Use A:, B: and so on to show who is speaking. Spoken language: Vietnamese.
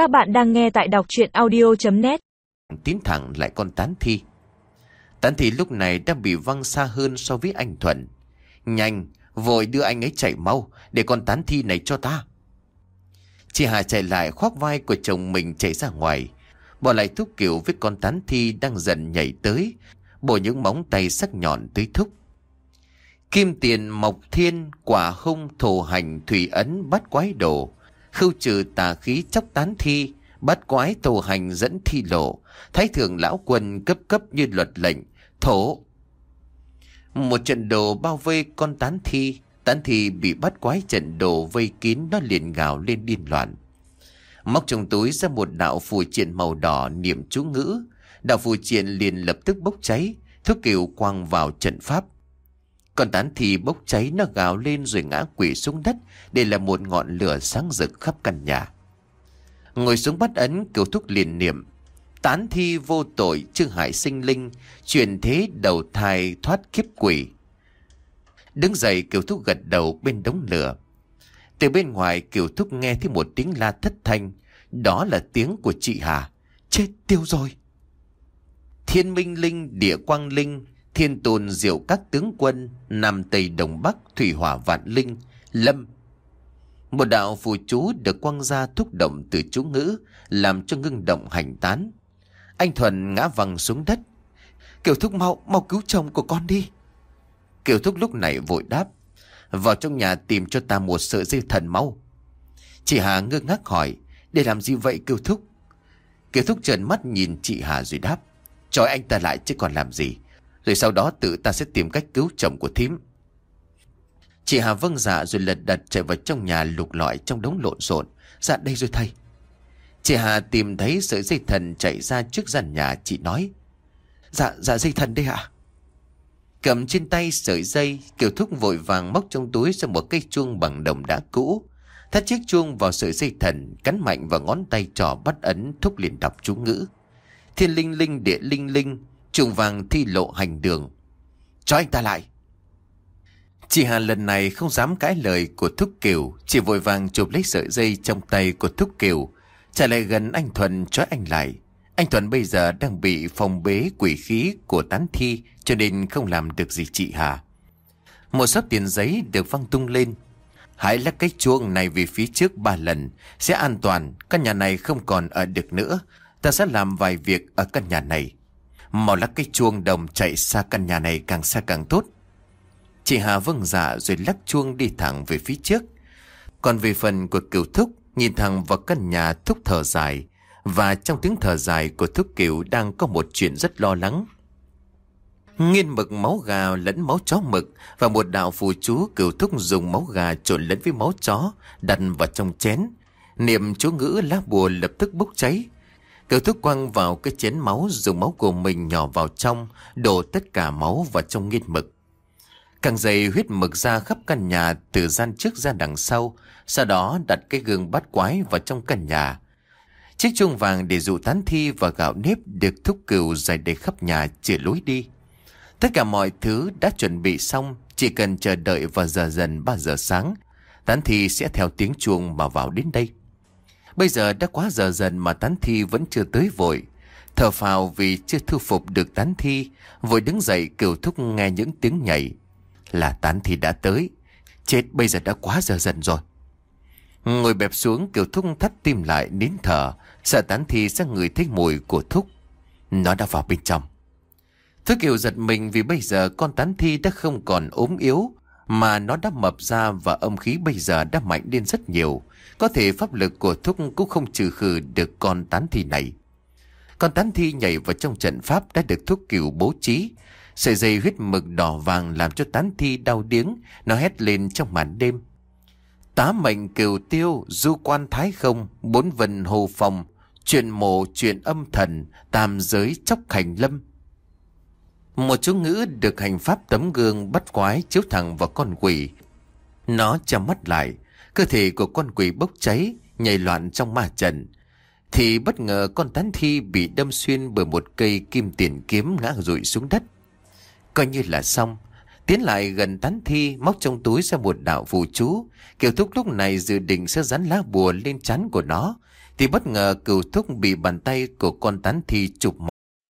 A: Các bạn đang nghe tại đọc chuyện audio.net
B: Tiến thẳng lại con tán thi. Tán thi lúc này đã bị văng xa hơn so với anh Thuận. Nhanh, Vội đưa anh ấy chạy mau, Để con tán thi này cho ta. Chị Hà chạy lại khoác vai của chồng mình chạy ra ngoài. Bỏ lại thúc kiểu với con tán thi đang dần nhảy tới, Bổ những móng tay sắc nhọn tới thúc. Kim tiền, mộc thiên, quả hung, thổ hành, thủy ấn bắt quái đồ. Khưu trừ tà khí chóc tán thi, Bắt quái thổ hành dẫn thi lộ. Thái thượng lão quân cấp cấp như luật lệnh, Thổ. Một trận đồ bao vây con tán thi Tán thi bị bắt quái trận đồ vây kín Nó liền gào lên điên loạn. Móc trong túi ra một đạo phù triện màu đỏ niệm chú ngữ. Đạo phù triện liền lập tức bốc cháy Thuốc kiều quang vào trận pháp còn tán thì bốc cháy nó gào lên rồi ngã quỷ xuống đất Để là một ngọn lửa sáng rực khắp căn nhà. Ngồi xuống bắt ấn kiều thúc liền niệm Tán thi vô tội trương hại sinh linh Chuyển thế đầu thai thoát kiếp quỷ. Đứng dậy kiều thúc gật đầu bên đống lửa. Từ bên ngoài kiều thúc nghe thấy một tiếng la thất thanh Đó là tiếng của chị Hà Chết tiêu rồi. Thiên minh linh, địa quang linh, thiên tồn diệu các tướng quân, Nam Tây Đông Bắc, Thủy Hỏa Vạn Linh, Lâm. Một đạo phù chú được quăng ra thúc động từ chú ngữ, làm cho ngưng động hành tán. Anh Thuần ngã văng xuống đất. Kiều Thúc mau, mau cứu chồng của con đi. Kiều Thúc lúc này vội đáp. Vào trong nhà tìm cho ta một sợi dây thần mau. Chị Hà ngơ ngác hỏi, để làm gì vậy Kiều Thúc? Kiều Thúc trợn mắt nhìn chị Hà rồi đáp. Trói anh ta lại chứ còn làm gì rồi sau đó tự ta sẽ tìm cách cứu chồng của thím. Chị Hà vâng dạ rồi lật đật chạy vào trong nhà lục lọi trong đống lộn xộn. Dạ đây rồi thầy. Chị Hà tìm thấy sợi dây thần chạy ra trước gian nhà chị nói. Dạ dạ dây thần đây ạ. Cầm trên tay sợi dây Kiều Thúc vội vàng móc trong túi ra một cây chuông bằng đồng đá cũ. Thắt chiếc chuông vào sợi dây thần, Cắn mạnh vào ngón tay trỏ bắt ấn Thúc liền đọc chú ngữ. Thiên linh linh, địa linh linh Trùng vàng thi lộ hành đường. Cho anh ta lại. Chị Hà lần này không dám cãi lời của Thúc Kiều. Chỉ vội vàng chụp lấy sợi dây trong tay của Thúc Kiều. Chạy lại gần anh Thuần trói anh lại. Anh Thuần bây giờ đang bị phòng bế quỷ khí của tán thi, Cho nên không làm được gì chị Hà. Một sắp tiền giấy được văng tung lên. Hãy lắc cái chuông này về phía trước ba lần, Sẽ an toàn, Căn nhà này không còn ở được nữa. Ta sẽ làm vài việc ở căn nhà này màu lắc cái chuông đồng chạy xa căn nhà này càng xa càng tốt. Chị Hà vâng dạ rồi lắc chuông đi thẳng về phía trước. Còn về phần của cửu thúc, Nhìn thẳng vào căn nhà thúc thở dài. Và trong tiếng thở dài của thúc cửu đang có một chuyện rất lo lắng. Nghiên mực máu gà lẫn máu chó mực Và một đạo phù chú cửu thúc dùng máu gà trộn lẫn với máu chó Đặt vào trong chén. Niệm chú ngữ lá bùa lập tức bốc cháy. Cậu thúc quăng vào cái chén máu dùng máu của mình nhỏ vào trong, đổ tất cả máu vào trong nghiệt mực. Càng dày huyết mực ra khắp căn nhà từ gian trước ra đằng sau, sau đó đặt cái gương bát quái vào trong căn nhà. Chiếc chuông vàng để dụ tán thi và gạo nếp được thúc cừu dài đầy khắp nhà chỉ lối đi. Tất cả mọi thứ đã chuẩn bị xong, chỉ cần chờ đợi vào giờ dần 3 giờ sáng, tán thi sẽ theo tiếng chuông mà vào đến đây. Bây giờ đã quá giờ dần mà tán thi vẫn chưa tới vội. Thở phào vì chưa thu phục được tán thi, vội đứng dậy kiểu thúc nghe những tiếng nhảy. Là tán thi đã tới. Chết bây giờ đã quá giờ dần rồi. Ngồi bẹp xuống kiểu thúc thắt tim lại nín thở, sợ tán thi sẽ ngửi thấy mùi của thúc. Nó đã vào bên trong. Thứ kiều giật mình vì bây giờ con tán thi đã không còn ốm yếu, mà nó đã mập ra và âm khí bây giờ đã mạnh lên rất nhiều. Có thể pháp lực của thúc cũng không trừ khử được con tán thi này. Con tán thi nhảy vào trong trận pháp đã được thuốc cửu bố trí. Sợi dây huyết mực đỏ vàng làm cho tán thi đau điếng, nó hét lên trong màn đêm. Tá mệnh cửu tiêu, du quan thái không, bốn vần hồ phòng, chuyện mộ, chuyện âm thần, tam giới chóc hành lâm. Một chú ngữ được hành pháp tấm gương bắt quái chiếu thẳng vào con quỷ. Nó chăm mắt lại, cơ thể của con quỷ bốc cháy, nhảy loạn trong ma trận. Thì bất ngờ con tán thi bị đâm xuyên bởi một cây kim tiền kiếm ngã rụi xuống đất. Coi như là xong. Tiến lại gần tán thi, móc trong túi ra một đạo phù chú. Kiều thúc lúc này dự định sẽ dán lá bùa lên chắn của nó. Thì bất ngờ cửu thúc bị bàn tay của con tán thi chụp